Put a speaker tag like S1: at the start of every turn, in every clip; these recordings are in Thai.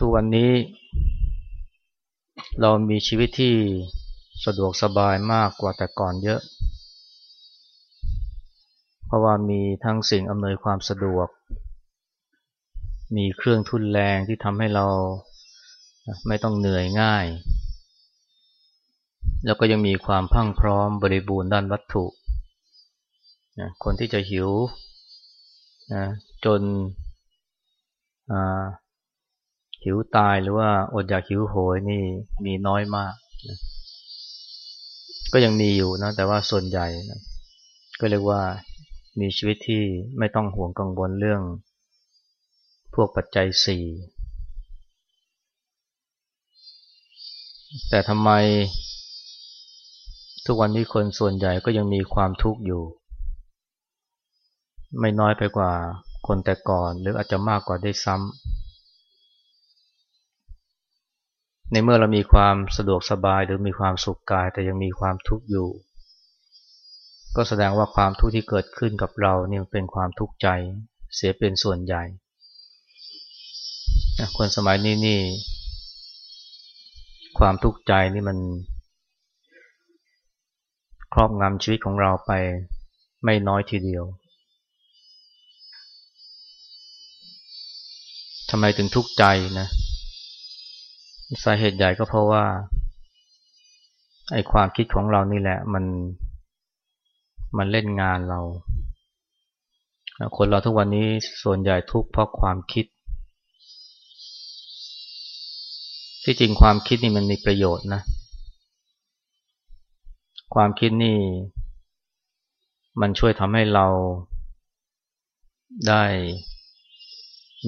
S1: ทุกวันนี้ เรามีชีวิตที่สะดวกสบายมากกว่าแต่ก่อนเยอะ เพราะว่ามีทั้งสิ่งอำนวยความสะดวก มีเครื่องทุนแรงที่ทำให้เราไม่ต้องเหนื่อยง่าย แล้วก็ยังมีความพังพร้อมบริบูรณ์ด้านวัตถุคนที่จะหิวนะจน หิวตายหรือว่าอดอยากหิวโหยนี่มีน้อยมากนะก็ยังมีอยู่นะแต่ว่าส่วนใหญ่นะก็เรียกว่ามีชีวิตที่ไม่ต้องห่วงกังวลเรื่อง พวกปัจจัยสี่แต่ทำไม ทุกวันนี้คนส่วนใหญ่ก็ยังมีความทุกข์อยู่ ไม่น้อยไปกว่าคนแต่ก่อน หรืออาจจะมากกว่าได้ซ้ำ ในเมื่อเรามีความสะดวกสบายหรือมีความสุขกายแต่ยังมีความทุกข์อยู่ ก็แสดงว่าความทุกข์ที่เกิดขึ้นกับเราเนี่ยเป็นความทุกข์ใจเสียเป็นส่วนใหญ่คนสมัยนี้นี่ ความทุกข์ใจนี่มัน ครอบงำชีวิตของเราไปไม่น้อยทีเดียวทำไมถึงทุกข์ใจนะ สาเหตุใหญ่ก็เพราะว่าไอความคิดของเรานี่แหละ มันมันเล่นงานเราคนเราทุกวันนี้ส่วนใหญ่ทุกข์เพราะความคิด ที่จริงความคิดนี่มันมีประโยชน์นะ ความคิดนี่ มันช่วยทำให้เราได้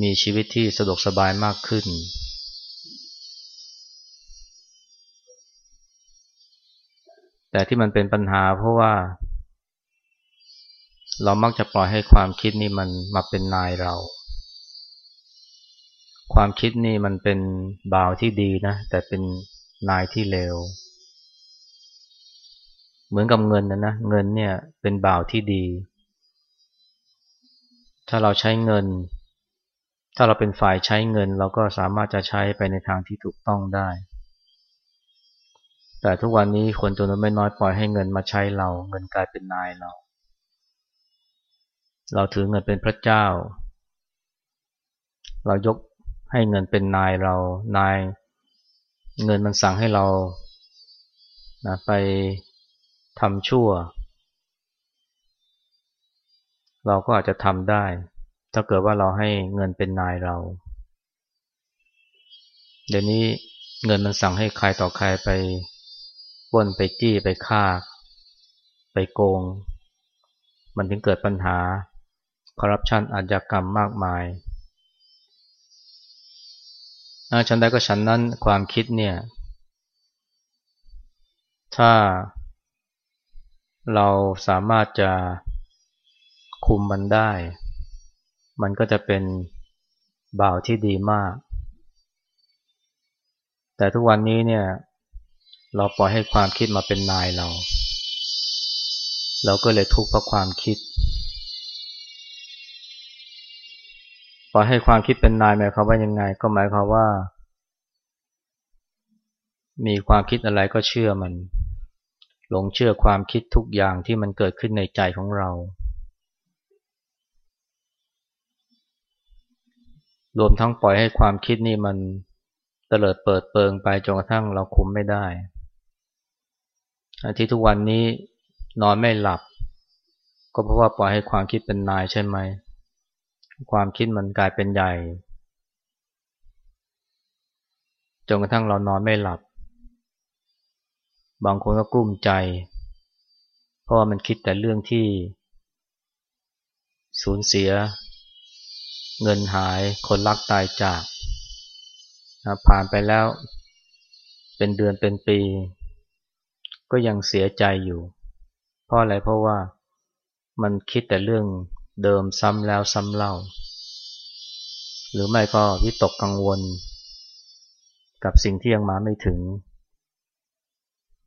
S1: มีชีวิตที่สะดวกสบายมากขึ้น แต่ที่มันเป็นปัญหาเพราะว่า เรามักจะปล่อยให้ความคิดนี่มันมาเป็นนายเรา ความคิดนี่มันเป็นบ่าวที่ดีนะ แต่เป็นนายที่เลวเหมือนกับเงินนะนะเงินเนี่ยเป็นบ่าวที่ดี ถ้าเราใช้เงิน ถ้าเราเป็นฝ่ายใช้เงิน เราก็สามารถจะใช้ไปในทางที่ถูกต้องได้ แต่ทุกวันนี้คนจำนวนไม่น้อยปล่อยให้เงินมาใช้เรา เงินกลายเป็นนายเรา เราถือเงินเป็นพระเจ้า เรายกให้เงินเป็นนายเรา นาย เงินมันสั่งให้เรานะไปทำชั่ว เราก็อาจจะทำได้ ถ้าเกิดว่าเราให้เงินเป็นนายเรา เดี๋ยวนี้เงินมันสั่งให้ใครต่อใครไป ป้นไปจี้ไปฆ่า ไปโกง มันถึงเกิดปัญหาคอร์รัปชันอาชญากรรมมากมายฉันได้ก็ฉันนั้นความคิดเนี่ย ถ้าเราสามารถจะคุมมันได้ มันก็จะเป็นบ่าวที่ดีมาก แต่ทุกวันนี้เนี่ย เราปล่อยให้ความคิดมาเป็นนายเรา เราก็เลยทุกข์เพราะความคิด ปล่อยให้ความคิดเป็นนายหมายความว่ายังไง ก็หมายความว่า มีความคิดอะไรก็เชื่อมัน หลงเชื่อความคิดทุกอย่างที่มันเกิดขึ้นในใจของเรา รวมทั้งปล่อยให้ความคิดนี่มันเตลิดเปิดเปิงไปจนกระทั่งเราคุมไม่ได้ ที่ทุกวันนี้นอนไม่หลับ ก็เพราะว่าปล่อยให้ความคิดเป็นนายใช่ไหม ความคิดมันกลายเป็นใหญ่จนกระทั่งเรานอนไม่หลับ บางคนก็กลุ้มใจ เพราะว่ามันคิดแต่เรื่องที่ สูญเสีย เงินหายคนรักตายจาก ผ่านไปแล้ว เป็นเดือนเป็นปี ก็ยังเสียใจอยู่ เพราะอะไรเพราะว่ามันคิดแต่เรื่องเดิมซ้ำแล้วซ้ำเล่า หรือไม่ก็วิตกกังวล กับสิ่งที่ยังมาไม่ถึง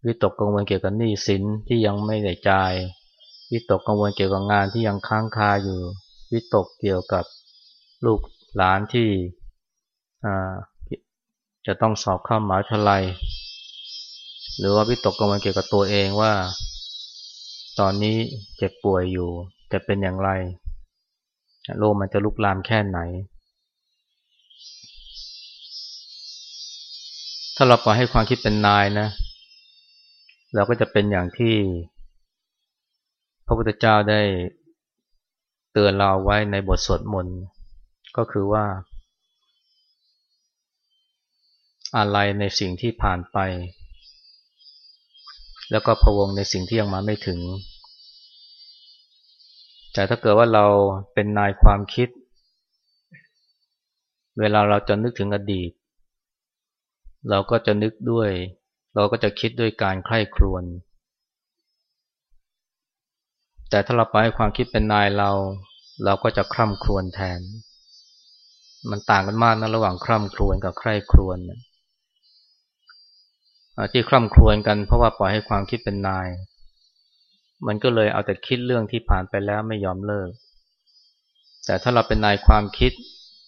S1: วิตกกังวลเกี่ยวกับหนี้สินที่ยังไม่ได้จ่าย วิตกกังวลเกี่ยวกับงานที่ยังค้างคาอยู่ วิตกเกี่ยวกับลูกหลานที่จะต้องสอบเข้ามหาวิทยาลัย หรือว่าวิตกกังวลเกี่ยวกับตัวเองว่า ตอนนี้เจ็บป่วยอยู่จะเป็นอย่างไร โรคมันจะลุกลามแค่ไหน ถ้าเราปล่อยให้ความคิดเป็นนายนะ เราก็จะเป็นอย่างที่ พระพุทธเจ้าได้เตือนเราไว้ในบทสวดมนต์ก็คือว่า อะไรในสิ่งที่ผ่านไป แล้วก็พวงในสิ่งที่ยังมาไม่ถึง แต่ถ้าเกิดว่าเราเป็นนายความคิด เวลาเราจะนึกถึงอดีต เราก็จะนึกด้วย เราก็จะคิดด้วยการใคร่ครวญแต่ถ้าเราไปให้ความคิดเป็นนายเรา เราก็จะคร่ำครวญแทน มันต่างกันมากนะระหว่างคร่ำครวญกับใคร่ครวญ ที่คร่ำครวญกันเพราะว่าปล่อยให้ความคิดเป็นนาย มันก็เลยเอาแต่คิดเรื่องที่ผ่านไปแล้วไม่ยอมเลิก แต่ถ้าเราเป็นนายความคิด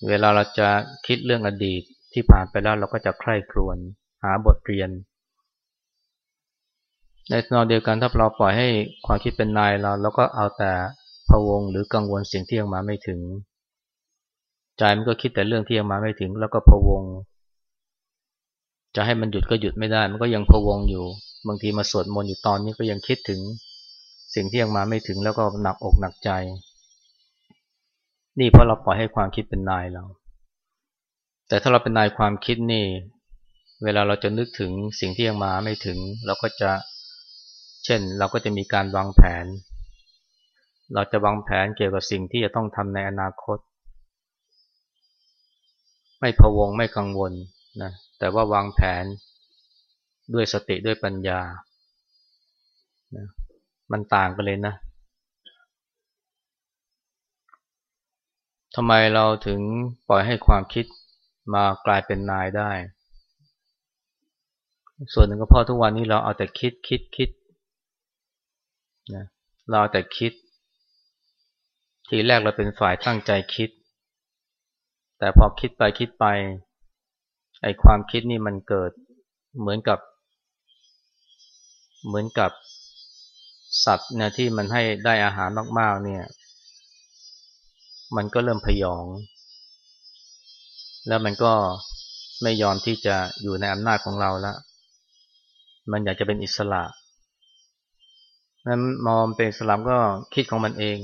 S1: เวลาเราจะคิดเรื่องอดีตที่ผ่านไปแล้วเราก็จะใคร่ครวญหาบทเรียน ในตอนเดียวกันถ้าเราปล่อยให้ความคิดเป็นนายเราแล้วก็เอาแต่พะวงหรือกังวลสิ่งที่ยังมาไม่ถึง ใจมันก็คิดแต่เรื่องที่ยังมาไม่ถึง แล้วก็พะวง จะให้มันหยุดก็หยุดไม่ได้ มันก็ยังพะวงอยู่ บางทีมาสวดมนต์อยู่ตอนนี้ก็ยังคิดถึง สิ่งที่ยังมาไม่ถึงแล้วก็หนักอกหนักใจ นี่เพราะเราปล่อยให้ความคิดเป็นนายเรา แต่ถ้าเราเป็นนายความคิดนี่ เวลาเราจะนึกถึงสิ่งที่ยังมาไม่ถึง เราก็จะ เช่น เราก็จะมีการวางแผน เราจะวางแผนเกี่ยวกับสิ่งที่จะต้องทำในอนาคต ไม่พะวงไม่กังวลนะ แต่ว่าวางแผนด้วยสติด้วยปัญญานะมันต่างกันเลยนะทำไมเราถึงปล่อยให้ความคิดมากลายเป็นนายได้ ส่วนหนึ่งก็เพราะทุกวันนี้เราเอาแต่คิดคิดคิดนะเราเอาแต่คิด ทีแรกเราเป็นฝ่ายตั้งใจคิด แต่พอคิดไปคิดไป ไอความคิดนี่มันเกิดเหมือนกับ เหมือนกับสัตว์เนี่ยที่มันให้ได้อาหารมากๆ เนี่ย มันก็เริ่มพยอง แล้วมันก็ไม่ยอมที่จะอยู่ในอำนาจของเราล้วมันอยากจะเป็นอิสระนั้นมองเป็นอิสระก็คิดของมันเอง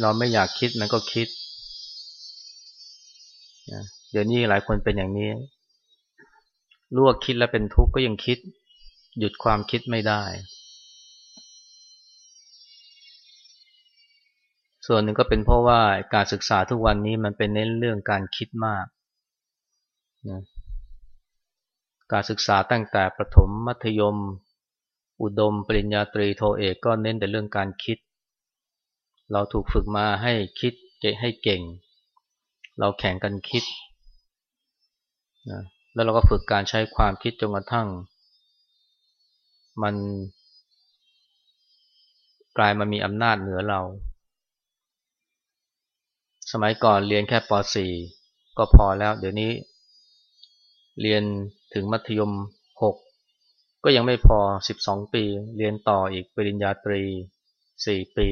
S1: เราไม่อยากคิดมันก็คิดเดี๋ยวนี้หลายคนเป็นอย่างนี้รู้ว่าคิดแล้วเป็นทุกข์ก็ยังคิด หยุดความคิดไม่ได้ ส่วนหนึ่งก็เป็นเพราะว่าการศึกษาทุกวันนี้มันเป็นเน้นเรื่องการคิดมากนะการศึกษาตั้งแต่ประถมมัธยม อุดม ปริญญาตรีโทเอกก็เน้นแต่เรื่องการคิด เราถูกฝึกมาให้คิดให้เก่ง เราแข่งกันคิด นะแล้วเราก็ฝึกการใช้ความคิดจนกระทั่ง มัน กลายมามีอำนาจเหนือเรา สมัยก่อนเรียนแค่ป .4 ก็พอแล้ว เดี๋ยวนี้ เรียนถึงมัธยม 6 ก็ยังไม่พอ 12 ปี เรียนต่ออีกปริญญาตรี 4 ปี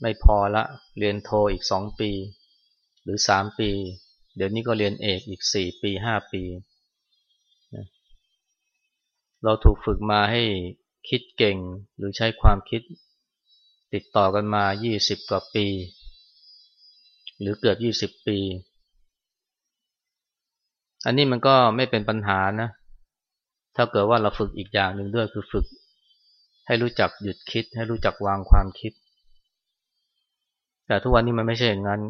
S1: ไม่พอละ เรียนโทอีก 2 ปี หรือ 3 ปี เดี๋ยวนี้ก็เรียนเอกอีก4ปี5ปีเราถูกฝึกมาให้คิดเก่งหรือใช้ความคิดติดต่อกันมา20กว่าปี หรือเกือบยี่สิบปี อันนี้มันก็ไม่เป็นปัญหานะ ถ้าเกิดว่าเราฝึกอีกอย่างหนึ่งด้วยคือฝึก ให้รู้จักหยุดคิด ให้รู้จักวางความคิด แต่ทุกวันนี้มันไม่ใช่อย่างนั้น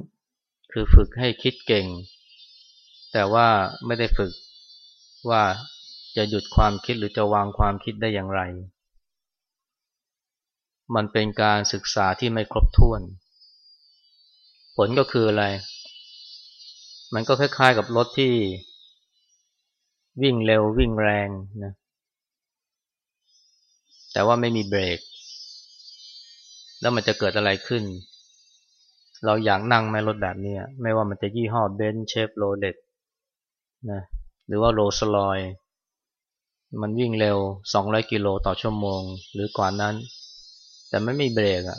S1: คือฝึกให้คิดเก่ง แต่ว่าไม่ได้ฝึกว่าจะหยุดความคิดหรือจะวางความคิดได้อย่างไร มันเป็นการศึกษาที่ไม่ครบถ้วน ผลก็คืออะไร มันก็คล้ายๆกับรถที่วิ่งเร็ววิ่งแรงนะ แต่ว่าไม่มีเบรก แล้วมันจะเกิดอะไรขึ้น เราอยากนั่งไหมรถแบบนี้ไม่ว่ามันจะยี่ห้อเบนซ์เชฟโรเลตนะหรือว่าโรลส์รอยซ์มันวิ่งเร็ว 200 กิโลต่อชั่วโมง หรือกว่านั้น แต่ไม่มีเบรกอะ่ะ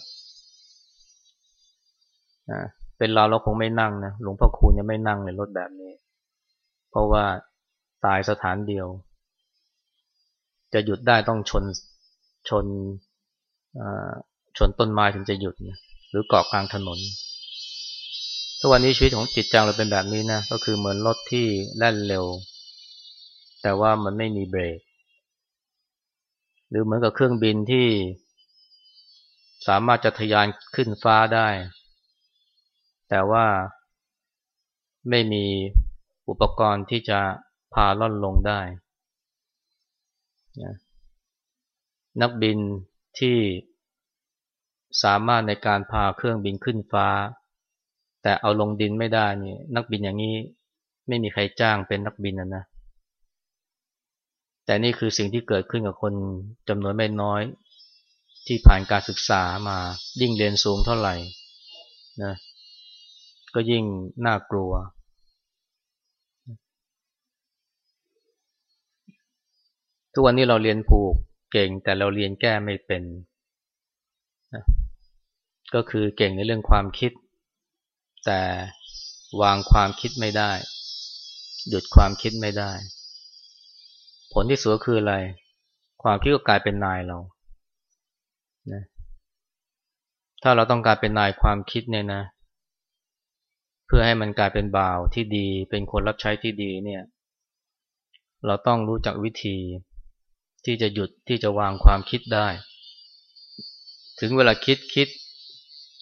S1: เป็นเราเราคงไม่นั่งนะหลวงพ่อคูณยังไม่นั่งในรถแบบนี้ เพราะว่าตายสถานเดียว จะหยุดได้ต้องชนชนชนต้นไม้ถึงจะหยุดนะหรือเกาะกลางถนน ทุกวันนี้ชีวิตของจิตใจเราเป็นแบบนี้นะ ก็คือเหมือนรถที่แล่นเร็ว แต่ว่ามันไม่มีเบรก หรือเหมือนกับเครื่องบินที่ สามารถจะทะยานขึ้นฟ้าได้ แต่ว่าไม่มีอุปกรณ์ที่จะพาล่อนลงได้ นักบินที่สามารถในการพาเครื่องบินขึ้นฟ้า แต่เอาลงดินไม่ได้นี่นักบินอย่างนี้ไม่มีใครจ้างเป็นนักบินนะนะ แต่นี่คือสิ่งที่เกิดขึ้นกับคนจำนวนไม่น้อย ที่ผ่านการศึกษามายิ่งเรียนสูงเท่าไหร่นะก็ยิ่งน่ากลัว ทุกวันนี้เราเรียนผูกเก่งแต่เราเรียนแก้ไม่เป็นก็คือเก่งในเรื่องความคิด แต่วางความคิดไม่ได้ หยุดความคิดไม่ได้ ผลที่สุดคืออะไร ความคิดก็กลายเป็นนายเรานะถ้าเราต้องการเป็นนายความคิดเนี่ยนะ เพื่อให้มันกลายเป็นบ่าวที่ดี เป็นคนรับใช้ที่ดีเนี่ย เราต้องรู้จักวิธี ที่จะหยุดที่จะวางความคิดได้ ถึงเวลาคิดคิด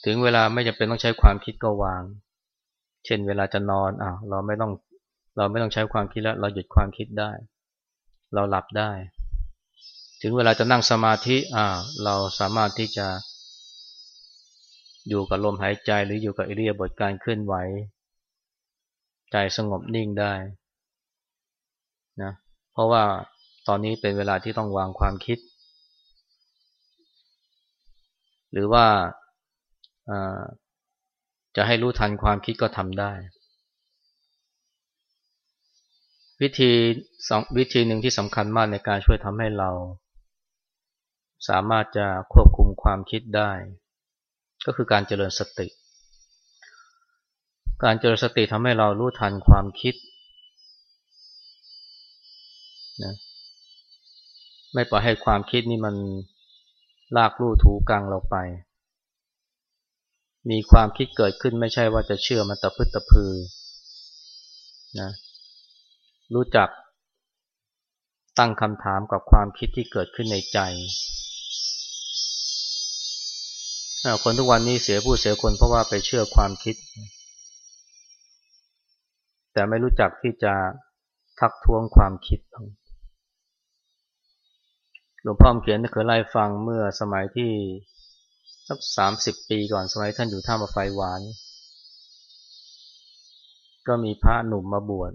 S1: ถึงเวลาไม่จำเป็นต้องใช้ความคิดก็วาง เช่นเวลาจะนอนอะเราไม่ต้องเราไม่ต้องใช้ความคิดแล้ว เราหยุดความคิดได้ เราหลับได้ ถึงเวลาจะนั่งสมาธิอ่าเราสามารถที่จะ อยู่กับลมหายใจหรืออยู่กับอิริยบถการเคลื่อนไหว ใจสงบนิ่งได้นะเพราะว่าตอนนี้เป็นเวลาที่ต้องวางความคิด หรือว่า จะให้รู้ทันความคิดก็ทำได้ วิธีสองวิธีหนึ่งที่สำคัญมากในการช่วยทำให้เรา สามารถจะควบคุมความคิดได้ ก็คือการเจริญสติ การเจริญสติทำให้เรารู้ทันความคิดนะไม่ปล่อยให้ความคิดนี่มันลากลู่ถูกังเราไป มีความคิดเกิดขึ้นไม่ใช่ว่าจะเชื่อมันตะพึดตะพือนะรู้จักตั้งคำถามกับความคิดที่เกิดขึ้นในใจ คนทุกวันนี้เสียผู้เสียคนเพราะว่าไปเชื่อความคิด แต่ไม่รู้จักที่จะทักท้วงความคิด หลวงพ่อเขียนเคยไล่ฟังเมื่อสมัยที่ สักสามสิบปีก่อนสมัยท่านอยู่ท่ามาไฟหวาน ก็มีพระหนุ่มมาบวช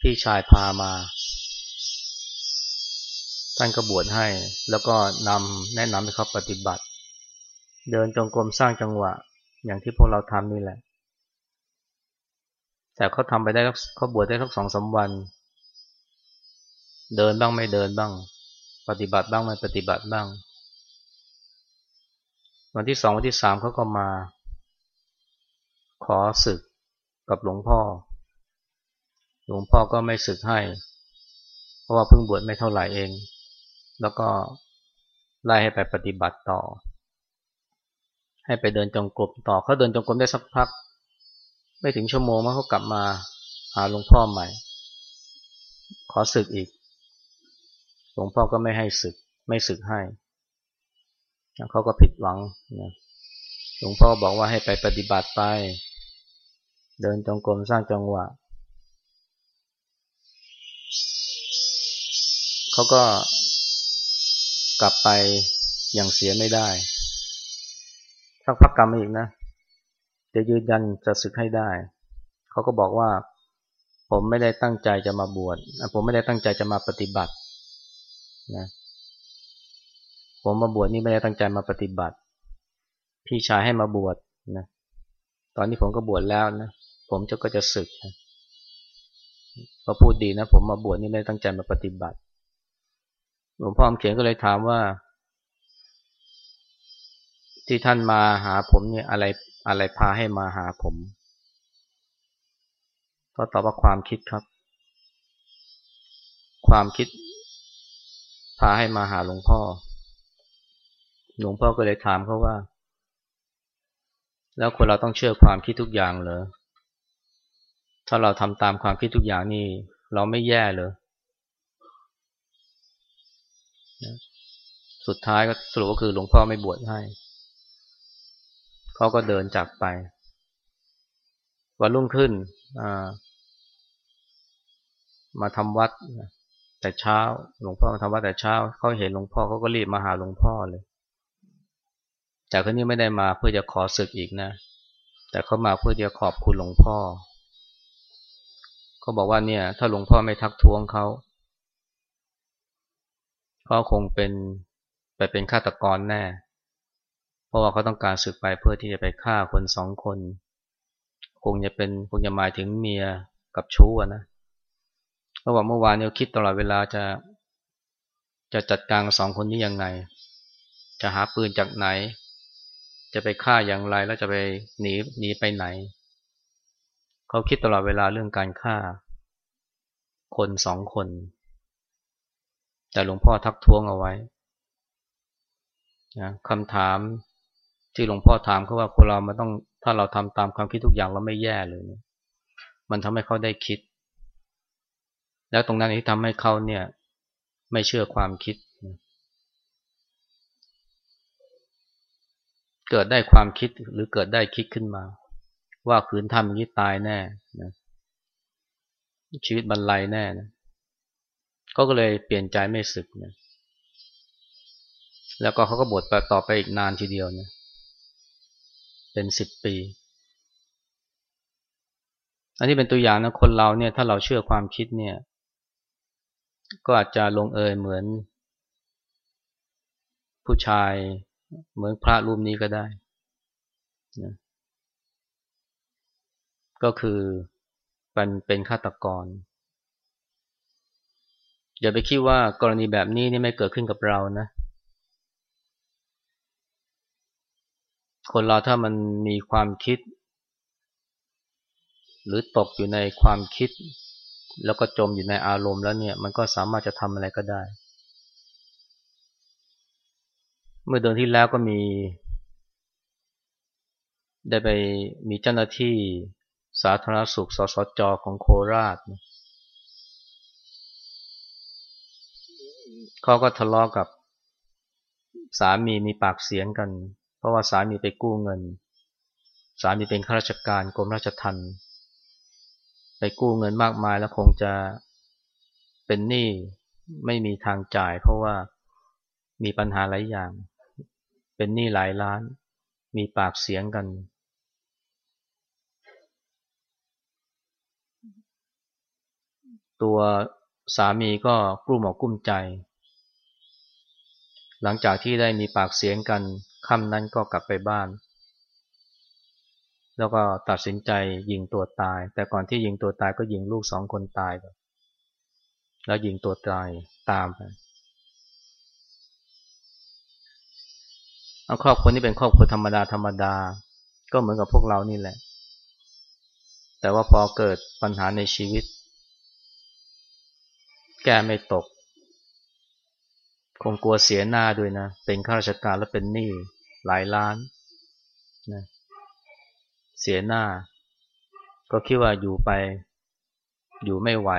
S1: พี่ชายพามา ท่านก็บวชให้ แล้วก็นำแนะนำให้เขาปฏิบัติ เดินจงกรมสร้างจังหวะ อย่างที่พวกเราทำนี่แหละ แต่เขาทำไปได้เขาบวชได้สักสองสาวัน เดินบ้างไม่เดินบ้าง ปฏิบัติบ้างไม่ปฏิบัติบ้าง วันที่สองวันที่สามเขาก็มา ขอศึกกับหลวงพ่อ หลวงพ่อก็ไม่ศึกให้ เพราะว่าเพิ่งบวชไม่เท่าไหร่เอง แล้วก็ไล่ให้ไปปฏิบัติต่อ ให้ไปเดินจงกรมต่อเขาเดินจงกรมได้สักพัก ไม่ถึงชั่วโมงมันเขากลับมาหาหลวงพ่อใหม่ ขอศึกอีก หลวงพ่อก็ไม่ให้ศึก ไม่ศึกให้ เขาก็ผิดหวังนะหลวงพ่อบอกว่าให้ไปปฏิบัติไป เดินจงกรมสร้างจังหวะเขาก็กลับไปอย่างเสียไม่ได้สักพักกรรมอีกนะจะยืนยันจะศึกให้ได้ เขาก็บอกว่า ผมไม่ได้ตั้งใจจะมาบวชผมไม่ได้ตั้งใจจะมาปฏิบัตินะ ผมมาบวชนี่ไม่ได้ตั้งใจมาปฏิบัติ พี่ชายให้มาบวชนะ ตอนนี้ผมก็บวชแล้วนะ ผมจะก็จะศึกนะก็พูดดีนะ ผมมาบวชนี่ไม่ได้ตั้งใจมาปฏิบัติ หลวงพ่อเขียนก็เลยถามว่า ที่ท่านมาหาผมเนี่ยอะไรอะไรพาให้มาหาผม ก็ตอบว่าความคิดครับ ความคิด พาให้มาหาหลวงพ่อ หลวงพ่อก็เลยถามเขาว่า แล้วคนเราต้องเชื่อความคิดทุกอย่างเหรอถ้าเราทำตามความคิดทุกอย่างนี่ เราไม่แย่เลยสุดท้ายก็สรุปก็คือหลวงพ่อไม่บวชให้เขาก็เดินจากไป วันรุ่งขึ้นมาทำวัดแต่เช้า หลวงพ่อมาทำวัดแต่เช้าเขาเห็นหลวงพ่อเขาก็รีบมาหาหลวงพ่อเลย แต่คนนี้ไม่ได้มาเพื่อจะขอศึกอีกนะ แต่เขามาเพื่อจะขอบคุณหลวงพ่อเขาบอกว่าเนี่ย ถ้าหลวงพ่อไม่ทักท้วงเขาเขาคงเป็นไปเป็นฆาตกรแน่ เพราะว่าเขาต้องการศึกไปเพื่อที่จะไปฆ่าคนสองคน คงจะเป็นคงจะหมายถึงเมียกับชู้นะเขาบอกเมื่อวานเนี่ยคิดตลอดเวลาจะ จะจัดการสองคนนี้ยังไง จะหาปืนจากไหน จะไปฆ่าอย่างไรแล้วจะไปหนีหนีไปไหน เขาคิดตลอดเวลาเรื่องการฆ่า คนสองคน แต่หลวงพ่อทักท้วงเอาไว้นะคำถามที่หลวงพ่อถามเขาว่าคนเรามันต้องถ้าเราทำตามความคิดทุกอย่างเราไม่แย่เลยเนี่ยมันทำให้เขาได้คิด แล้วตรงนั้นที่ทำให้เขาเนี่ย ไม่เชื่อความคิด เกิดได้ความคิดหรือเกิดได้คิดขึ้นมา ว่าขืนทำอย่างนี้ตายแน่นะชีวิตบรรลัยแน่นะก็เลยเปลี่ยนใจไม่สึกนะแล้วก็เขาก็บวชไปต่อไปอีกนานทีเดียวนะเป็นสิบปี อันนี้เป็นตัวอย่างนะคนเราเนี่ยถ้าเราเชื่อความคิดเนี่ย ก็อาจจะลงเอยเหมือน ผู้ชาย เหมือนพระรูปนี้ก็ได้นะก็คือมันเป็นฆาตกร อย่าไปคิดว่ากรณีแบบนี้นี่ไม่เกิดขึ้นกับเรานะ คนเราถ้ามันมีความคิด หรือตกอยู่ในความคิด แล้วก็จมอยู่ในอารมณ์แล้วเนี่ย มันก็สามารถจะทำอะไรก็ได้ เมื่อเดือนที่แล้วก็มี ได้ไปมีเจ้าหน้าที่สาธารณสุข สสจของโคราช เขาก็ทะเลาะกกับสามีมีปากเสียงกัน เพราะว่าสามีไปกู้เงิน สามีเป็นข้าราชการกรมราชทัณฑ์ไปกู้เงินมากมายแล้วคงจะเป็นหนี้ไม่มีทางจ่าย เพราะว่ามีปัญหาหลายอย่าง เป็นหนี้หลายล้าน มีปากเสียงกัน ตัวสามีก็กลุ้มอกกุ้มใจ หลังจากที่ได้มีปากเสียงกันค่ำนั้นก็กลับไปบ้าน แล้วก็ตัดสินใจยิงตัวตาย แต่ก่อนที่ยิงตัวตายก็ยิงลูกสองคนตายแล้วยิงตัวตายตามไป เอาครอบครัวนี้เป็นครอบครัวธรรมดาธรรมดา ก็เหมือนกับพวกเรานี่แหละ แต่ว่าพอเกิดปัญหาในชีวิต แก้ไม่ตก คงกลัวเสียหน้าด้วยนะ เป็นข้าราชการแล้วเป็นหนี้หลายล้านนะเสียหน้า ก็คิดว่าอยู่ไป อยู่ไม่ไหว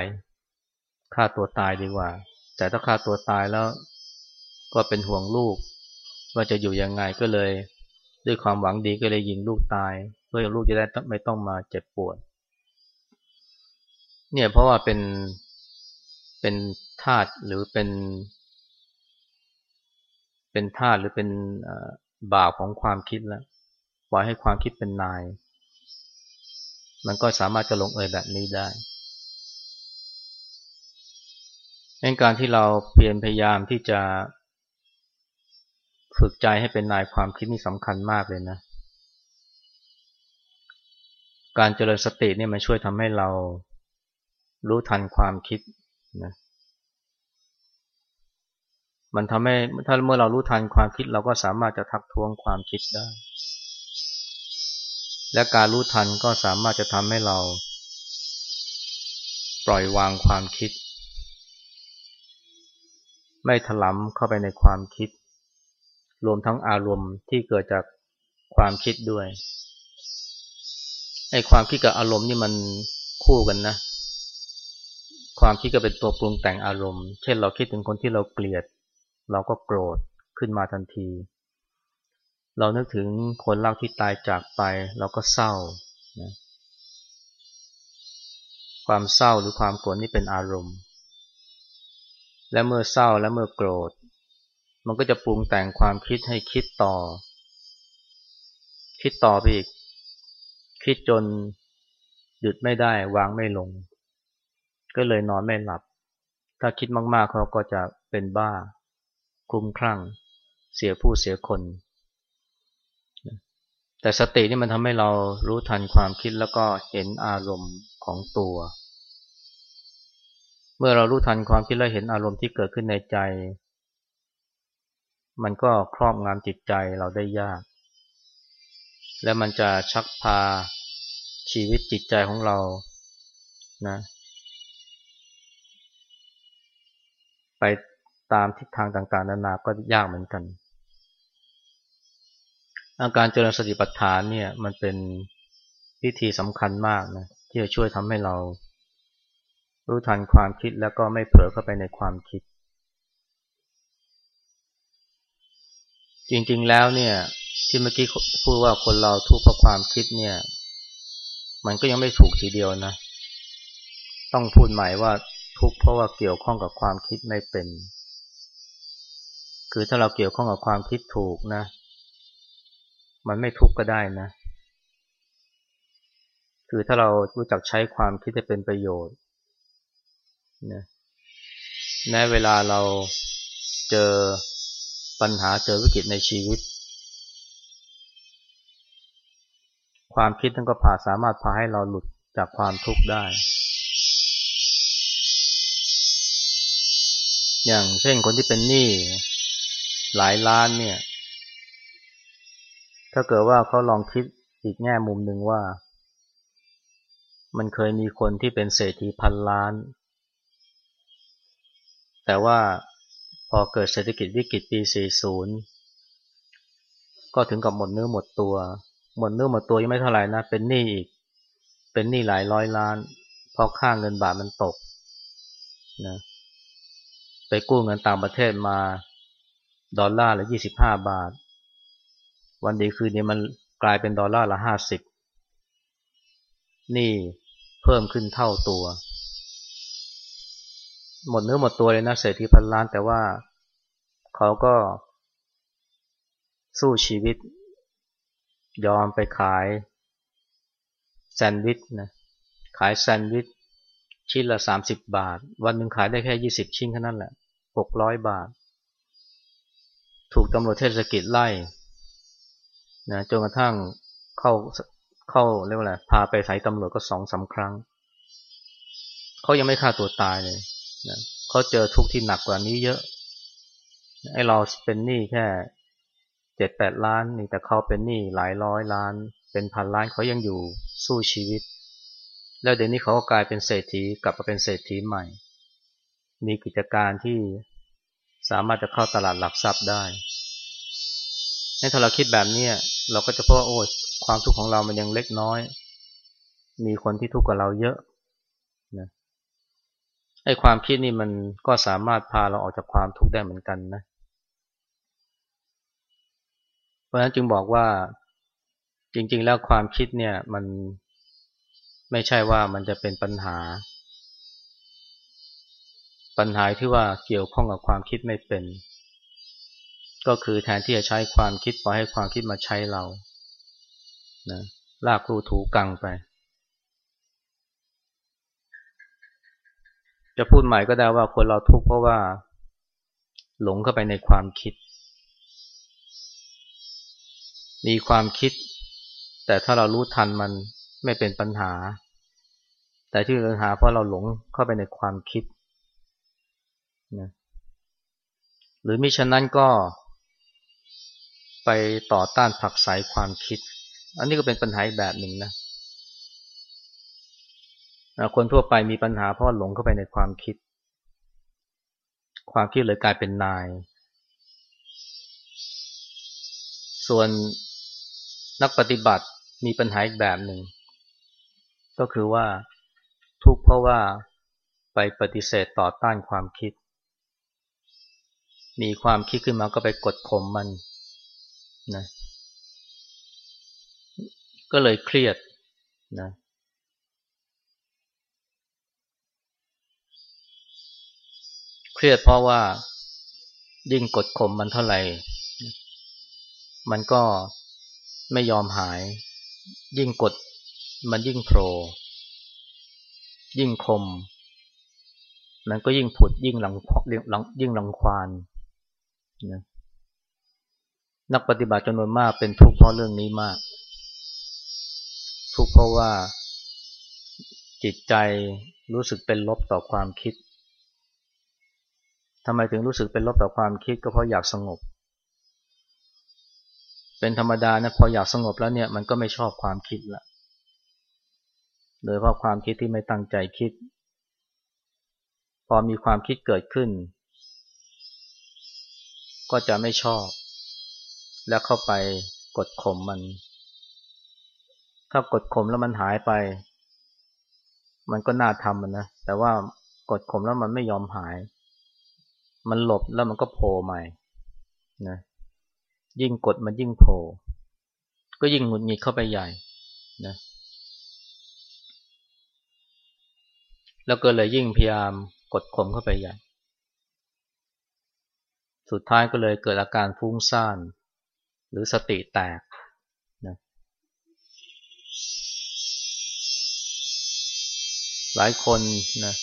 S1: ฆ่าตัวตายดีกว่า แต่ถ้าฆ่าตัวตายแล้ว ก็เป็นห่วงลูก ว่าจะอยู่ยังไงก็เลย ด้วยความหวังดีก็เลยยิงลูกตาย เพื่อลูกจะได้ไม่ต้องมาเจ็บปวด เนี่ยเพราะว่าเป็นเป็นธาตุหรือเป็น เป็นธาตุหรือเป็นบาปของความคิดแล้วปล่อยให้ความคิดเป็นนาย มันก็สามารถจะลงเอยแบบนี้ได้ในการที่เราเพียรพยายามที่จะ ฝึกใจให้เป็นนายความคิดนี่สำคัญมากเลยนะ การเจริญสติเนี่ยมันช่วยทำให้เรารู้ทันความคิดนะมันทำให้ถ้าเมื่อเรารู้ทันความคิดเราก็สามารถจะทักท้วงความคิดได้ และการรู้ทันก็สามารถจะทำให้เรา ปล่อยวางความคิด ไม่ถลำเข้าไปในความคิด รวมทั้งอารมณ์ที่เกิดจากความคิดด้วยไอ้ความคิดกับอารมณ์นี่มันคู่กันนะ ความคิดก็เป็นตัวปรุงแต่งอารมณ์ เช่น เราคิดถึงคนที่เราเกลียด เราก็โกรธขึ้นมาทันที เรานึกถึงคนรักที่ตายจากไป เราก็เศร้านะความเศร้าหรือความโกรธนี่เป็นอารมณ์ และเมื่อเศร้าและเมื่อโกรธ มันก็จะปรุงแต่งความคิดให้คิดต่อ คิดต่อไปอีก คิดจนหยุดไม่ได้วางไม่ลง ก็เลยนอนไม่หลับ ถ้าคิดมากๆเขาก็จะเป็นบ้า คลุ้มคลั่ง เสียผู้เสียคน แต่สตินี่มันทำให้เรารู้ทันความคิดแล้วก็เห็นอารมณ์ของตัว เมื่อเรารู้ทันความคิดและเห็นอารมณ์ที่เกิดขึ้นในใจ มันก็ครอบงำจิตใจเราได้ยาก และมันจะชักพาชีวิตจิตใจของเรานะไปตามทิศทางต่างๆ นานาก็ยากเหมือนกัน อาการเจริญสติปัฏฐานเนี่ยมันเป็นวิธีสำคัญมากนะที่จะช่วยทำให้เรา รู้ทันความคิดแล้วก็ไม่เผลอเข้าไปในความคิด จริง ๆ แล้วเนี่ย ที่เมื่อกี้พูดว่าคนเราทุกข์เพราะความคิดเนี่ย มันก็ยังไม่ถูกทีเดียวนะ ต้องพูดใหม่ว่าทุกข์เพราะว่าเกี่ยวข้องกับความคิดไม่เป็น คือถ้าเราเกี่ยวข้องกับความคิดถูกนะ มันไม่ทุกข์ก็ได้นะ คือถ้าเรารู้จักใช้ความคิดให้เป็นประโยชน์นะแม้เวลาเราเจอ ปัญหาเจอวิกฤตในชีวิต ความคิดนั้นก็พาสามารถพาให้เราหลุดจากความทุกข์ได้ อย่างเช่นคนที่เป็นหนี้หลายล้านเนี่ย ถ้าเกิดว่าเขาลองคิดอีกแง่มุมหนึ่งว่า มันเคยมีคนที่เป็นเศรษฐีพันล้าน แต่ว่า พอเกิดเศรษฐกิจวิกฤตปี 40 ก็ถึงกับหมดเนื้อหมดตัว หมดเนื้อหมดตัวยังไม่เท่าไหร่นะ เป็นหนี้อีก เป็นหนี้หลายร้อยล้าน เพราะค่าเงินบาทมันตกนะ ไปกู้เงินต่างประเทศมา ดอลลาร์ละยี่สิบาท วันดีคืนนี้มันกลายเป็นดอลลาร์ละห้าสิบนี่เพิ่มขึ้นเท่าตัว หมดเนื้อหมดตัวเลยนะเศรษฐีพันล้าน แต่ว่าเขาก็สู้ชีวิต ยอมไปขายแซนด์วิชนะขายแซนด์วิชชิ้นละสามสิบบาท วันหนึ่งขายได้แค่ยี่สิบชิ้นแค่นั้นแหละหกร้อยบาท ถูกตำรวจเทศกิจไล่นะจนกระทั่งเข้าเข้าเรียกว่าอะไรพาไปสายตำรวจก็สองสาครั้ง เขายังไม่ฆ่าตัวตายเลย นะเขาเจอทุกข์ที่หนักกว่านี้เยอะ ไอ้เราเป็นหนี้แค่เจ็ดแปดล้านนี่แต่เขาเป็นหนี้หลายร้อยล้าน เป็นพันล้านเขายังอยู่สู้ชีวิต แล้วเดี๋ยวนี้เขาก็กลายเป็นเศรษฐีกลับมาเป็นเศรษฐีใหม่ มีกิจการที่สามารถจะเข้าตลาดหลักทรัพย์ได้ถ้าเราคิดแบบนี้เราก็จะพบว่าโอ้ความทุกข์ของเรามันยังเล็กน้อย มีคนที่ทุกข์กว่าเราเยอะนะ ไอ้ความคิดนี่มันก็สามารถพาเราออกจากความทุกข์ได้เหมือนกันนะ เพราะฉะนั้นจึงบอกว่าจริง ๆ แล้วความคิดเนี่ยมันไม่ใช่ว่ามันจะเป็นปัญหา ปัญหาที่ว่าเกี่ยวข้องกับความคิดไม่เป็น ก็คือแทนที่จะใช้ความคิดปล่อยให้ความคิดมาใช้เรานะลากรูถูกังไป จะพูดใหม่ก็ได้ว่าคนเราทุกข์เพราะว่า หลงเข้าไปในความคิด มีความคิด แต่ถ้าเรารู้ทันมันไม่เป็นปัญหา แต่ที่ปัญหาเพราะเราหลงเข้าไปในความคิดนะหรือมิฉะนั้นก็ไปต่อต้านผักสายความคิด อันนี้ก็เป็นปัญหาแบบหนึ่งนะ คนทั่วไปมีปัญหาเพราะหลงเข้าไปในความคิด ความคิดเลยกลายเป็นนาย ส่วนนักปฏิบัติมีปัญหาอีกแบบหนึ่ง ก็คือว่าทุกข์เพราะว่าไปปฏิเสธต่อต้านความคิด มีความคิดขึ้นมาก็ไปกดข่มมันนะก็เลยเครียดนะ เครียดเพราะว่ายิ่งกดข่มมันเท่าไหร่ มันก็ไม่ยอมหาย ยิ่งกดมันยิ่งโผล่ยิ่งคม มันก็ยิ่งผุดยิ่งหลังยิ่งหลังควานนะนักปฏิบัติจำนวนมากเป็นทุกข์เพราะเรื่องนี้มาก ทุกข์เพราะว่าจิตใจรู้สึกเป็นลบต่อความคิด ทำไมถึงรู้สึกเป็นลบต่อความคิดก็เพราะอยากสงบ เป็นธรรมดานะพออยากสงบแล้วเนี่ยมันก็ไม่ชอบความคิดละโดยเพราะความคิดที่ไม่ตั้งใจคิด พอมีความคิดเกิดขึ้น ก็จะไม่ชอบ และเข้าไปกดข่มมัน ถ้ากดข่มแล้วมันหายไป มันก็น่าทำมันนะ แต่ว่ากดข่มแล้วมันไม่ยอมหาย มันหลบแล้วมันก็โผล่ใหม่นะยิ่งกดมันยิ่งโผล่ก็ยิ่งหงุดหงิดเข้าไปใหญ่นะแล้วก็เลยยิ่งพยายามกดข่มเข้าไปใหญ่ สุดท้ายก็เลยเกิดอาการฟุ้งซ่าน หรือสติแตกนะหลายคนนะ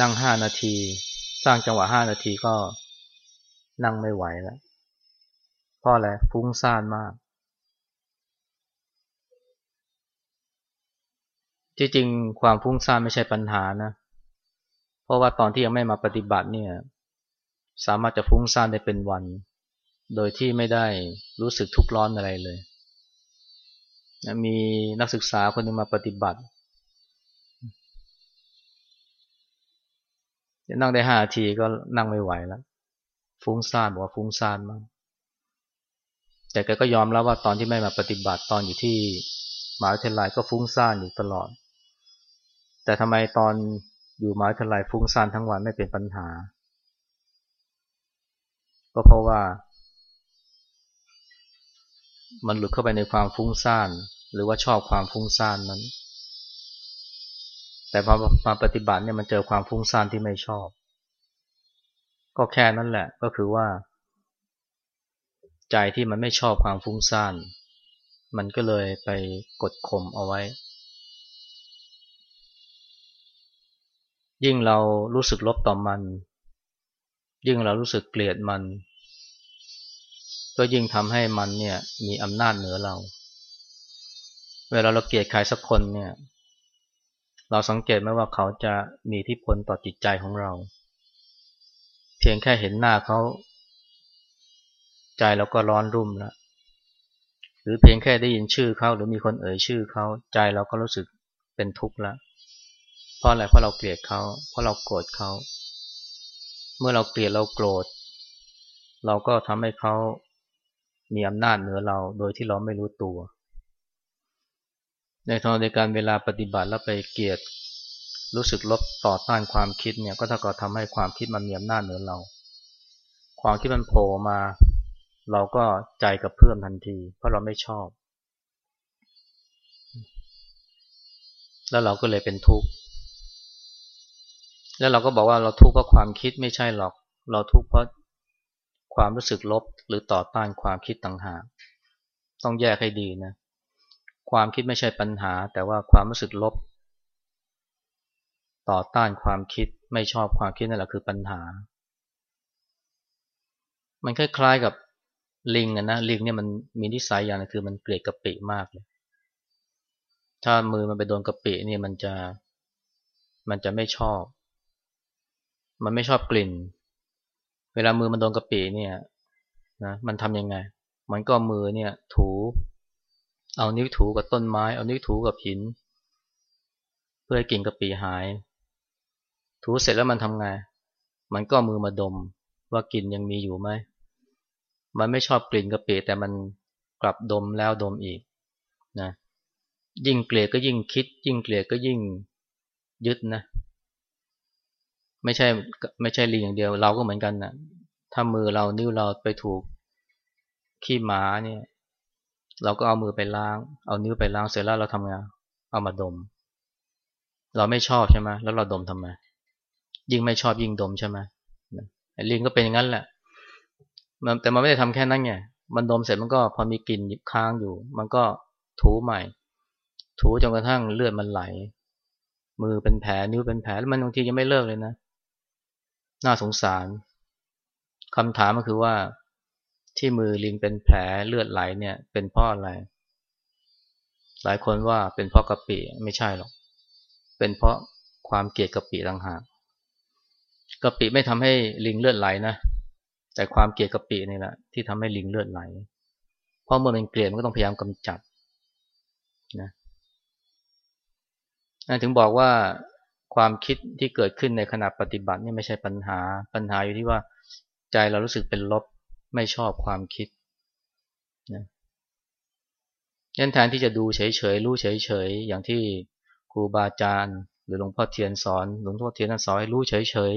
S1: นั่งห้านาที สร้างจังหวะห้านาทีก็นั่งไม่ไหวแล้วเพราะอะไรฟุ้งซ่านมากที่จริงความฟุ้งซ่านไม่ใช่ปัญหานะ เพราะว่าตอนที่ยังไม่มาปฏิบัติเนี่ย สามารถจะฟุ้งซ่านได้เป็นวัน โดยที่ไม่ได้รู้สึกทุกข์ร้อนอะไรเลย มีนักศึกษาคนนึงมาปฏิบัติ นั่งได้ห้าทีก็นั่งไม่ไหวแล้ว ฟุ้งซ่านบอกว่าฟุ้งซ่านมากแต่แกก็ยอมรับว่าตอนที่ไม่มาปฏิบัติตอนอยู่ที่หมหาวิทยาลัยก็ฟุ้งซ่านอยู่ตลอด แต่ทำไมตอนอยู่หมหาวิทยาลัยฟุ้งซ่านทั้งวันไม่เป็นปัญหา ก็เพราะว่า มันหลุดเข้าไปในความฟุ้งซ่าน หรือว่าชอบความฟุ้งซ่านนั้น แต่พอมาปฏิบัติเนี่ยมันเจอความฟุ้งซ่านที่ไม่ชอบ ก็แค่นั้นแหละก็คือว่า ใจที่มันไม่ชอบความฟุ้งซ่านมันก็เลยไปกดข่มเอาไว้ ยิ่งเรารู้สึกลบต่อมัน ยิ่งเรารู้สึกเกลียดมัน ก็ยิ่งทำให้มันเนี่ยมีอำนาจเหนือเรา เวลาเราเกลียดใครสักคนเนี่ย เราสังเกตไหมว่าเขาจะมีที่พลต่อจิตใจของเรา เพียงแค่เห็นหน้าเขา ใจเราก็ร้อนรุ่มแล้วหรือเพียงแค่ได้ยินชื่อเขาหรือมีคนเอ่ยชื่อเขาใจเราก็รู้สึกเป็นทุกข์ล้วเพราะอะไรเพราะเราเกลียดเขา เพราะเราโกรธเขา เมื่อเราเกลียดเราโกรธ เราก็ทำให้เขามีอำนาจเหนือเราโดยที่เราไม่รู้ตัว ในทางในการเวลาปฏิบัติแล้วไปเกียดรู้สึกลบต่อต้านความคิดเนี่ยก็เท่ากับทำให้ความคิดมันมีอำนาจเหนือเรา ความคิดมันโผล่มา เราก็ใจกับเพื่อมทันที เพราะเราไม่ชอบ แล้วเราก็เลยเป็นทุกข์แล้วเราก็บอกว่าเราทุกข์เพราะความคิดไม่ใช่หรอก เราทุกข์เพราะความรู้สึกลบหรือต่อต้านความคิดต่างหากต้องแยกให้ดีนะ ความคิดไม่ใช่ปัญหา แต่ว่าความรู้สึกลบ ต่อต้านความคิดไม่ชอบความคิดนั่นแหละคือปัญหา มันคล้ายๆกับลิงนะลิงเนี่ยมันมีนิสัยอย่างนึงคือมันเกลียดกะปิมากเลย ถ้ามือมันไปโดนกะปิเนี่ยมันจะมันจะไม่ชอบ มันไม่ชอบกลิ่น เวลามือมันโดนกะปิเนี่ยนะมันทำยังไง มันก็มือเนี่ยถู เอานิ้วถูกับต้นไม้ เอานิ้วถูกับหิน เพื่อให้กลิ่นกะปิหาย ถูเสร็จแล้วมันทำไง มันก็มือมาดมว่ากลิ่นยังมีอยู่ไหม มันไม่ชอบกลิ่นกะปิแต่มันกลับดมแล้วดมอีกนะยิ่งเกลียดก็ยิ่งคิด ยิ่งเกลียดก็ยิ่งยึดนะ ไม่ใช่ไม่ใช่ลิงอย่างเดียวเราก็เหมือนกันนะถ้ามือเรานิ้วเราไปถูกขี้หมาเนี่ย เราก็เอามือไปล้าง เอานิ้วไปล้างเสร็จแล้วเราทำไงเอามาดม เราไม่ชอบใช่ไหมแล้วเราดมทำไมยิ่งไม่ชอบยิ่งดมใช่ไหมลิงก็เป็นอย่างนั้นแหละแต่มันไม่ได้ทำแค่นั้นไงมันดมเสร็จมันก็พอมีกลิ่นค้างอยู่ มันก็ถูใหม่ ถูจนกระทั่งเลือดมันไหล มือเป็นแผลนิ้วเป็นแผลแล้วมันบางทียังไม่เลิกเลยนะ น่าสงสารคำถามก็คือว่า ที่มือลิงเป็นแผลเลือดไหลเนี่ยเป็นเพราะอะไร หลายคนว่าเป็นเพราะกะปิไม่ใช่หรอก เป็นเพราะความเกลียดกะปิต่างหากกะปิไม่ทำให้ลิงเลือดไหลนะ แต่ความเกลียดกะปินี่แหละที่ทำให้ลิงเลือดไหล เพราะเมื่อมันเกลียดมันก็ต้องพยายามกำจัดนะนนถึงบอกว่าความคิดที่เกิดขึ้นในขณะปฏิบัตินี่ไม่ใช่ปัญหาปัญหาอยู่ที่ว่าใจเรารู้สึกเป็นลบ ไม่ชอบความคิดนะยันแทนที่จะดูเฉยๆรู้เฉยๆอย่างที่ครูบาอาจารย์หรือหลวงพ่อเทียนสอนหลวงพ่อเทียนนั้นสอนให้รู้เฉย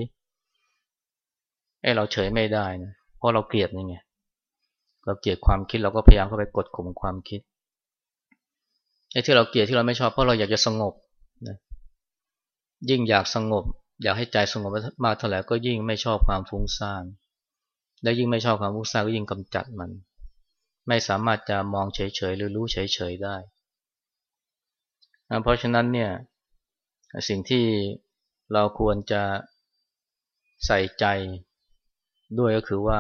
S1: ๆไอ้เราเฉยไม่ได้นะเพราะเราเกลียดนี่ไงเราเกลียดความคิดเราก็พยายามเข้าไปกดข่มความคิดไอ้ที่เราเกลียดที่เราไม่ชอบเพราะเราอยากจะสงบนะยิ่งอยากสงบ อยากให้ใจสงบมากเท่าไหร่ก็ยิ่งไม่ชอบความฟุ้งซ่าน และยิ่งไม่ชอบความฟุ้งซ่านก็ยิ่งกำจัดมัน ไม่สามารถจะมองเฉยๆหรือรู้เฉยๆได้ เพราะฉะนั้นเนี่ยสิ่งที่เราควรจะใส่ใจด้วยก็คือว่า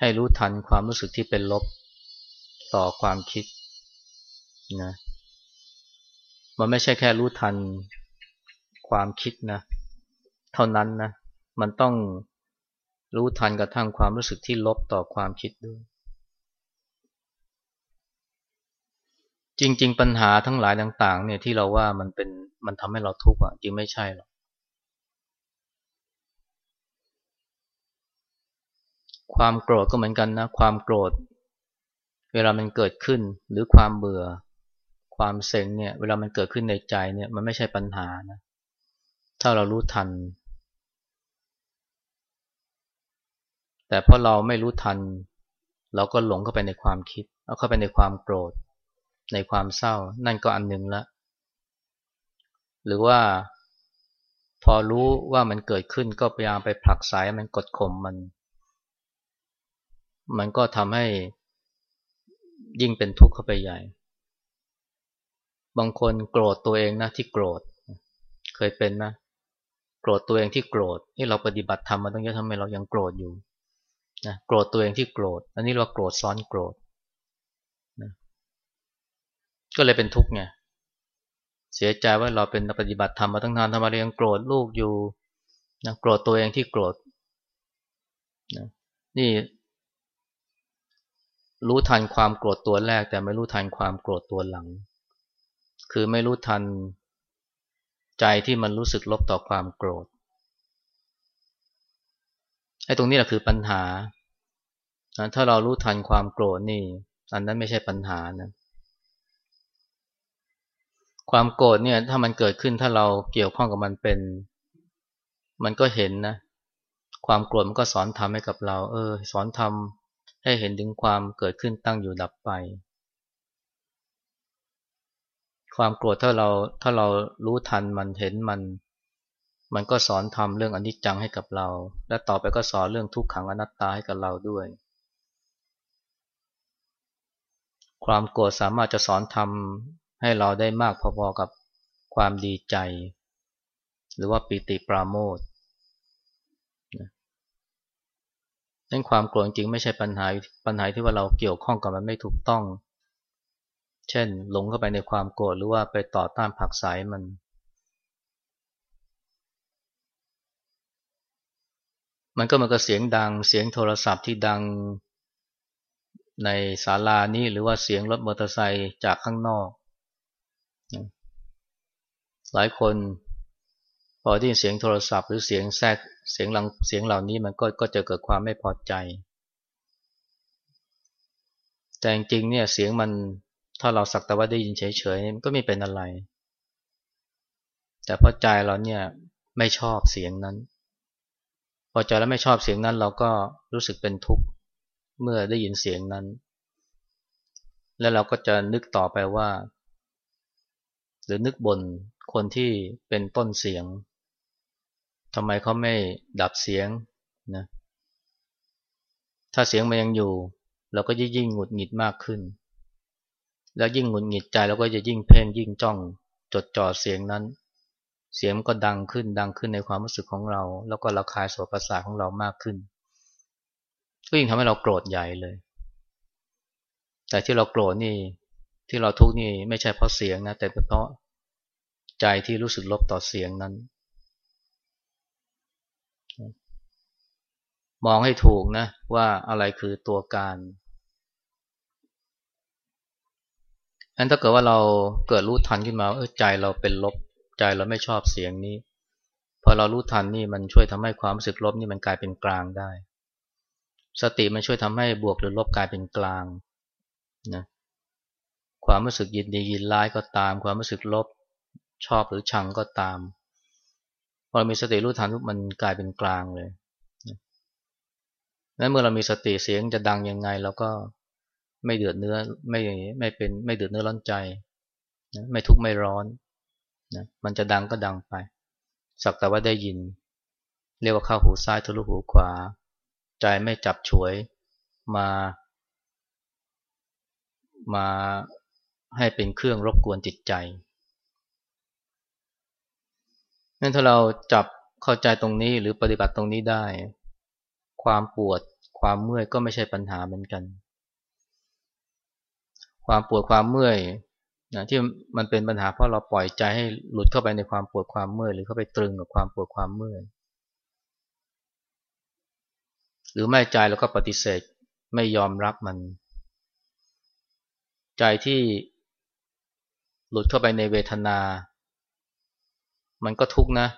S1: ให้รู้ทันความรู้สึกที่เป็นลบต่อความคิดนะมันไม่ใช่แค่รู้ทันความคิดนะ เท่านั้นนะ มันต้อง รู้ทันกระทั่งความรู้สึกที่ลบต่อความคิดด้วย จริง ๆ ปัญหาทั้งหลายต่าง ๆ เนี่ยที่เราว่ามันเป็นมันทำให้เราทุกข์อะจริงไม่ใช่หรอกความโกรธก็เหมือนกันนะความโกรธ เวลามันเกิดขึ้นหรือความเบื่อ ความเซ็งเนี่ย เวลามันเกิดขึ้นในใจเนี่ยมันไม่ใช่ปัญหานะถ้าเรารู้ทัน แต่เพราะเราไม่รู้ทัน เราก็หลงเข้าไปในความคิด เอาเข้าไปในความโกรธ ในความเศร้า นั่นก็อันหนึ่งละ หรือว่า พอรู้ว่ามันเกิดขึ้นก็พยายามไปผลักสายมันกดข่มมัน มันก็ทำให้ยิ่งเป็นทุกข์เข้าไปใหญ่ บางคนโกรธตัวเองนะที่โกรธ เคยเป็นนะ โกรธตัวเองที่โกรธที่เราปฏิบัติธรรมมาตั้งเยอะทำไมเรายังโกรธอยู่ นะโกรธตัวเองที่โกรธ อันนี้เราโกรธซ้อนโกรธนะก็เลยเป็นทุกข์ไงเสียใจว่าเราเป็นปฏิบัติธรรมมาตั้งนานทำไมเรายังโกรธลูกอยู่นะโกรธตัวเองที่โกรธนะนี่ รู้ทันความโกรธตัวแรก แต่ไม่รู้ทันความโกรธตัวหลัง คือไม่รู้ทันใจที่มันรู้สึกลบต่อความโกรธ ไอ้ตรงนี้แหละคือปัญหา ถ้าเรารู้ทันความโกรธนี่ อันนั้นไม่ใช่ปัญหานะ ความโกรธเนี่ย ถ้ามันเกิดขึ้นถ้าเราเกี่ยวข้องกับมันเป็น มันก็เห็นนะ ความโกรธมันก็สอนทำให้กับเรา เออ สอนทำให้เห็นถึงความเกิดขึ้นตั้งอยู่ดับไป ความโกรธถ้าเราถ้าเรารู้ทันมันเห็นมัน มันก็สอนทำเรื่องอนิจจังให้กับเรา และต่อไปก็สอนเรื่องทุกขังอนัตตาให้กับเราด้วย ความโกรธสามารถจะสอนทำให้เราได้มากพอๆกับความดีใจ หรือว่าปิติปราโมทนั่นความโกรธจริงไม่ใช่ปัญหาปัญหาที่ว่าเราเกี่ยวข้องกับมันไม่ถูกต้อง เช่น หลงเข้าไปในความโกรธหรือว่าไปต่อต้านผักสายมัน มันก็มันก็เสียงดัง เสียงโทรศัพท์ที่ดังในศาลานี้หรือว่าเสียงรถมอเตอร์ไซค์จากข้างนอก หลายคนพอที่เสียงโทรศัพท์ หรือเสียงแทรกเสียงหลังเสียงเหล่านี้มันก็ก็จะเกิดความไม่พอใจ แต่จริงๆเนี่ยเสียงมันถ้าเราสักแต่ว่าได้ยินเฉยๆมันก็ไม่เป็นอะไร แต่พอใจเราเนี่ยไม่ชอบเสียงนั้น พอใจแล้วไม่ชอบเสียงนั้น เราก็รู้สึกเป็นทุกข์เมื่อได้ยินเสียงนั้น แล้วเราก็จะนึกต่อไปว่า หรือนึกบนคนที่เป็นต้นเสียงทำไมเขาไม่ดับเสียงนะถ้าเสียงมันยังอยู่ เราก็ยิ่งหงุดหงิดมากขึ้น แล้วยิ่งหงุดหงิดใจเราก็จะยิ่งเพ่งยิ่งจ้องจดจ่อเสียงนั้น เสียงก็ดังขึ้นดังขึ้นในความรู้สึกของเรา แล้วก็ระคายโสตประสาทของเรามากขึ้น ก็ยิ่งทำให้เราโกรธใหญ่เลย แต่ที่เราโกรธนี่ที่เราทุกข์นี่ไม่ใช่เพราะเสียงนะแต่เป็นเพราะใจที่รู้สึกลบต่อเสียงนั้น มองให้ถูกนะ ว่าอะไรคือตัวการอันถ้าเกิดว่าเราเกิดรู้ทันขึ้นมาเออใจเราเป็นลบ ใจเราไม่ชอบเสียงนี้ พอเรารู้ทันนี่มันช่วยทำให้ความรู้สึกลบนี่มันกลายเป็นกลางได้ สติมันช่วยทำให้บวกหรือลบกลายเป็นกลางนะความรู้สึกยินดียินร้ายก็ตาม ความรู้สึกลบชอบหรือชังก็ตามพอเรามีสติรู้ทันทุกมันกลายเป็นกลางเลยนั้นเมื่อเรามีสติเสียงจะดังยังไงเราก็ไม่เดือดเนื้อไม่ไม่เป็นไม่เดือดเนื้อร้อนใจ ไม่ทุกข์ไม่ร้อน นะมันจะดังก็ดังไป สักแต่ว่าได้ยิน เรียกว่าเข้าหูซ้ายทะลุหูขวา ใจไม่จับฉวยมา มาให้เป็นเครื่องรบกวนจิตใจนั่นถ้าเราจับเข้าใจตรงนี้หรือปฏิบัติตรงนี้ได้ ความปวดความเมื่อยก็ไม่ใช่ปัญหาเหมือนกัน ความปวดความเมื่อย นะที่มันเป็นปัญหาเพราะเราปล่อยใจให้หลุดเข้าไปในความปวดความเมื่อยหรือเข้าไปตรึงกับความปวดความเมื่อยหรือไม่ใจเราก็ปฏิเสธไม่ยอมรับมัน ใจที่หลุดเข้าไปในเวทนา มันก็ทุกข์นะ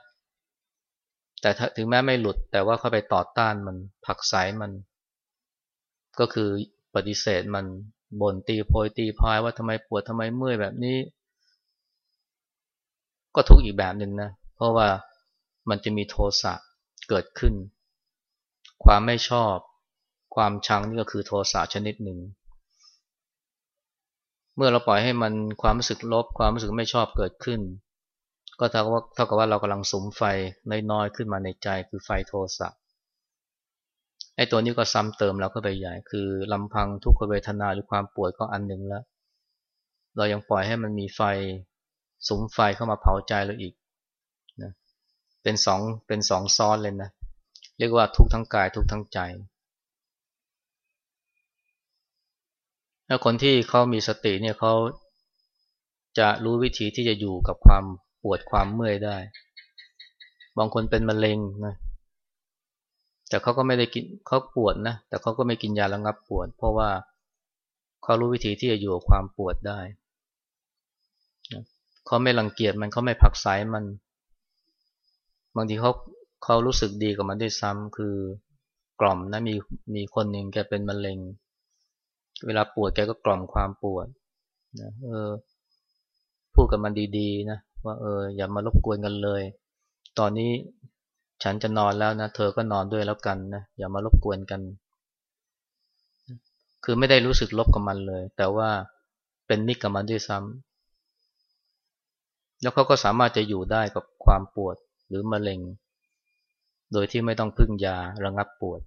S1: แต่ถึงแม้ไม่หลุดแต่ว่าเข้าไปต่อต้านมันผักสายมัน ก็คือปฏิเสธมัน บ่นตีโพยตีพายว่าทำไมปวดทำไมเมื่อยแบบนี้ ก็ทุกข์อีกแบบหนึ่งนะ เพราะว่ามันจะมีโทสะเกิดขึ้น ความไม่ชอบ ความชังนี่ก็คือโทสะชนิดหนึ่ง เมื่อเราปล่อยให้มันความรู้สึกลบ ความรู้สึกไม่ชอบเกิดขึ้น ก็เท่ากับว่าเท่ากับว่าเรากำลังสมไฟน้อยๆขึ้นมาในใจคือไฟโทสะ ไอ้ตัวนี้ก็ซ้ำเติมเราก็ไปใหญ่ คือลำพังทุกขเวทนาหรือความปวดก็อันหนึ่งแล้ว เรายังปล่อยให้มันมีไฟสมไฟเข้ามาเผาใจเราอีกนะเป็นสองเป็นสองซ้อนเลยนะ เรียกว่าทุกทั้งกายทุกทั้งใจแล้วคนที่เขามีสติเนี่ยเขาจะรู้วิธีที่จะอยู่กับความปวดความเมื่อยได้ บางคนเป็นมะเร็งนะ แต่เขาก็ไม่ได้กินเขาปวดนะ แต่เขาก็ไม่กินยาระงับปวด เพราะว่าเขารู้วิธีที่จะอยู่กับความปวดได้เขาไม่รังเกียจมันเขาไม่ผักสายมัน บางทีเขาเขารู้สึกดีกับมันด้วยซ้ำคือกล่อมนะมีมีคนหนึ่งแกเป็นมะเร็ง เวลาปวดแกก็กล่อมความปวดนะเออ พูดกับมันดีๆนะว่าเอออย่ามารบกวนกันเลย ตอนนี้ ฉันจะนอนแล้วนะ เธอก็นอนด้วยแล้วกันนะ อย่ามารบกวนกัน คือไม่ได้รู้สึกลบกับมันเลย แต่ว่าเป็นมิตรกับมันด้วยซ้ำแล้วเขาก็สามารถจะอยู่ได้กับความปวดหรือมะเร็ง โดยที่ไม่ต้องพึ่งยาระงับปวด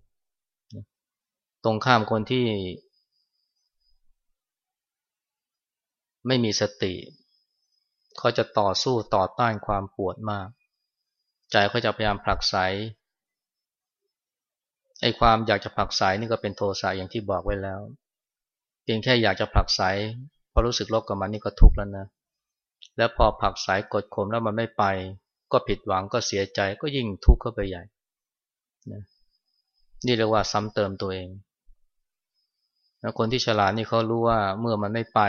S1: ตรงข้ามคนที่ ไม่มีสติ เขาจะต่อสู้ต่อต้านความปวดมาก ใจเขาจะพยายามผลักไสไอ้ความอยากจะผลักไสนี่ก็เป็นโทสะอย่างที่บอกไว้แล้ว เพียงแค่อยากจะผลักไสพอรู้สึกลบกับมันนี่ก็ทุกข์แล้วนะ แล้วพอผลักไสกดข่มแล้วมันไม่ไป ก็ผิดหวังก็เสียใจก็ยิ่งทุกข์เข้าไปใหญ่นะนี่เรียกว่าซ้ำเติมตัวเองแล้วคนที่ฉลาดนี่เขารู้ว่าเมื่อมันไม่ไป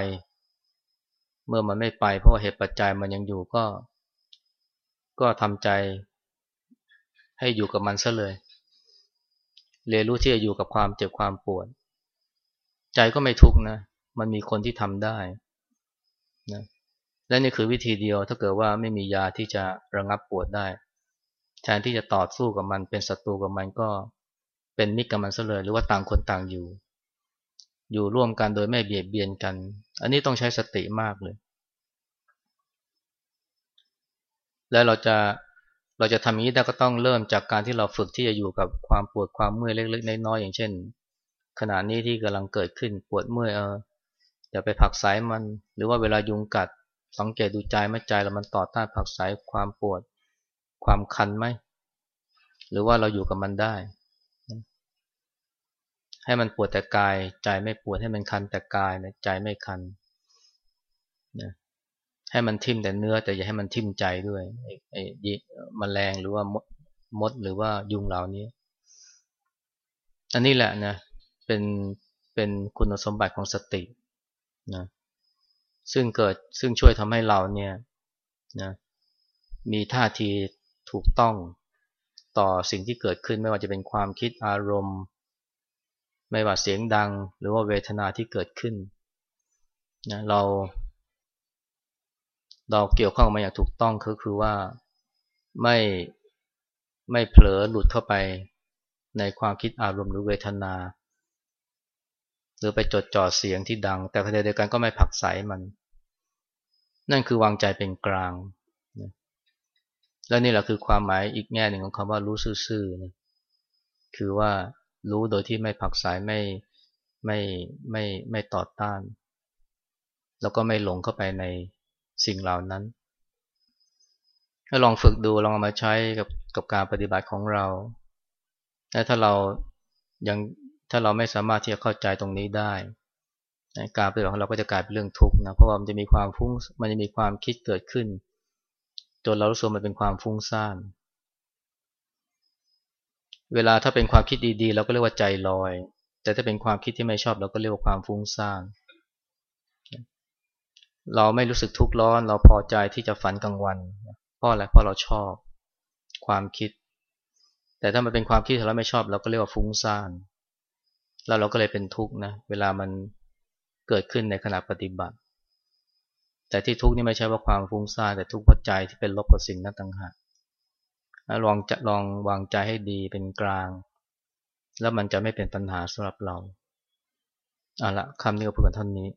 S1: เมื่อมันไม่ไป เพราะว่าเหตุปัจจัยมันยังอยู่ก็ ก็ทำใจ ให้อยู่กับมันซะเลย เรียนรู้ที่จะอยู่กับความเจ็บความปวด ใจก็ไม่ทุกข์นะ มันมีคนที่ทำได้นะและนี่คือวิธีเดียวถ้าเกิดว่าไม่มียาที่จะระงับปวดได้ แทนที่จะต่อสู้กับมันเป็นศัตรูกับมันก็เป็นมิตรกับมันซะเลย หรือว่าต่างคนต่างอยู่ อยู่ร่วมกันโดยไม่เบียดเบียนกัน อันนี้ต้องใช้สติมากเลย และเราจะเราจะทำอย่างนี้ได้ก็ต้องเริ่มจากการที่เราฝึกที่จะอยู่กับความปวดความเมื่อยเล็กๆน้อยๆอย่างเช่น ขณะนี้ที่กำลังเกิดขึ้นปวดเมื่อยเอออย่าไปผักสายมัน หรือว่าเวลายุงกัด สังเกตดูใจไม่ใจเรามันต่อต้านผักสายความปวด ความคันไหมหรือว่าเราอยู่กับมันได้ ให้มันปวดแต่กายใจไม่ปวดให้มันคันแต่กายใจไม่คันนะ ให้มันทิ่มแต่เนื้อแต่อย่าให้มันทิ่มใจด้วยไอ้มแมลงหรือว่ามดมดหรือว่ายุงเหล่านี้ อันนี้แหละนะเป็นเป็นคุณสมบัติของสตินะซึ่งเกิดซึ่งช่วยทำให้เราเนี่ยนะมีท่าทีถูกต้องต่อสิ่งที่เกิดขึ้นไม่ว่าจะเป็นความคิดอารมณ์ ไม่ว่าเสียงดัง หรือว่าเวทนาที่เกิดขึ้นนะเรา เราเกี่ยวข้องมาอย่างถูกต้องก็คือว่าไม่ไม่เผลอหลุดเข้าไปในความคิดอารมณ์หรือเวทนา หรือไปจดจ่อเสียงที่ดัง แต่ขณะเดียวกันก็ไม่ผักใสมัน นั่นคือวางใจเป็นกลาง และนี่แหละคือความหมายอีกแง่หนึ่งของคำว่ารู้ซื่อๆนะคือว่ารู้โดยที่ไม่ผักสายไม่ไม่ไม่ไม่ต่อต้าน แล้วก็ไม่หลงเข้าไปใน สิ่งเหล่านั้นถ้าลองฝึกดูลองเอามาใช้กับกับการปฏิบัติของเราแต่ถ้าเรายังถ้าเราไม่สามารถที่จะเข้าใจตรงนี้ได้ การปฏิบัติของเราก็จะกลายเป็นเรื่องทุกข์นะเพราะว่ามันจะมีความฟุ้งมันจะมีความคิดเกิดขึ้น จนเรารู้สึกมันเป็นความฟุ้งซ่านเวลาถ้าเป็นความคิดดีๆ เราก็เรียกว่าใจลอย แต่ถ้าเป็นความคิดที่ไม่ชอบเราก็เรียกว่าความฟุ้งซ่าน เราไม่รู้สึกทุกข์ร้อน เราพอใจที่จะฝันกลางวันเพราะอะไรเพราะเราชอบความคิด แต่ถ้ามันเป็นความคิดที่เราไม่ชอบ เราก็เรียกว่าฟุ้งซ่านแล้วเราก็เลยเป็นทุกข์นะเวลามันเกิดขึ้นในขณะปฏิบัติ แต่ที่ทุกข์นี่ไม่ใช่ว่าความฟุ้งซ่านแต่ทุกข์เพราะใจที่เป็นลบกับสิ่งนั้นต่างหากลองจะลองวางใจให้ดีเป็นกลาง แล้วมันจะไม่เป็นปัญหาสำหรับเราเอาละคำนี้ก็พูดกันท่านนี้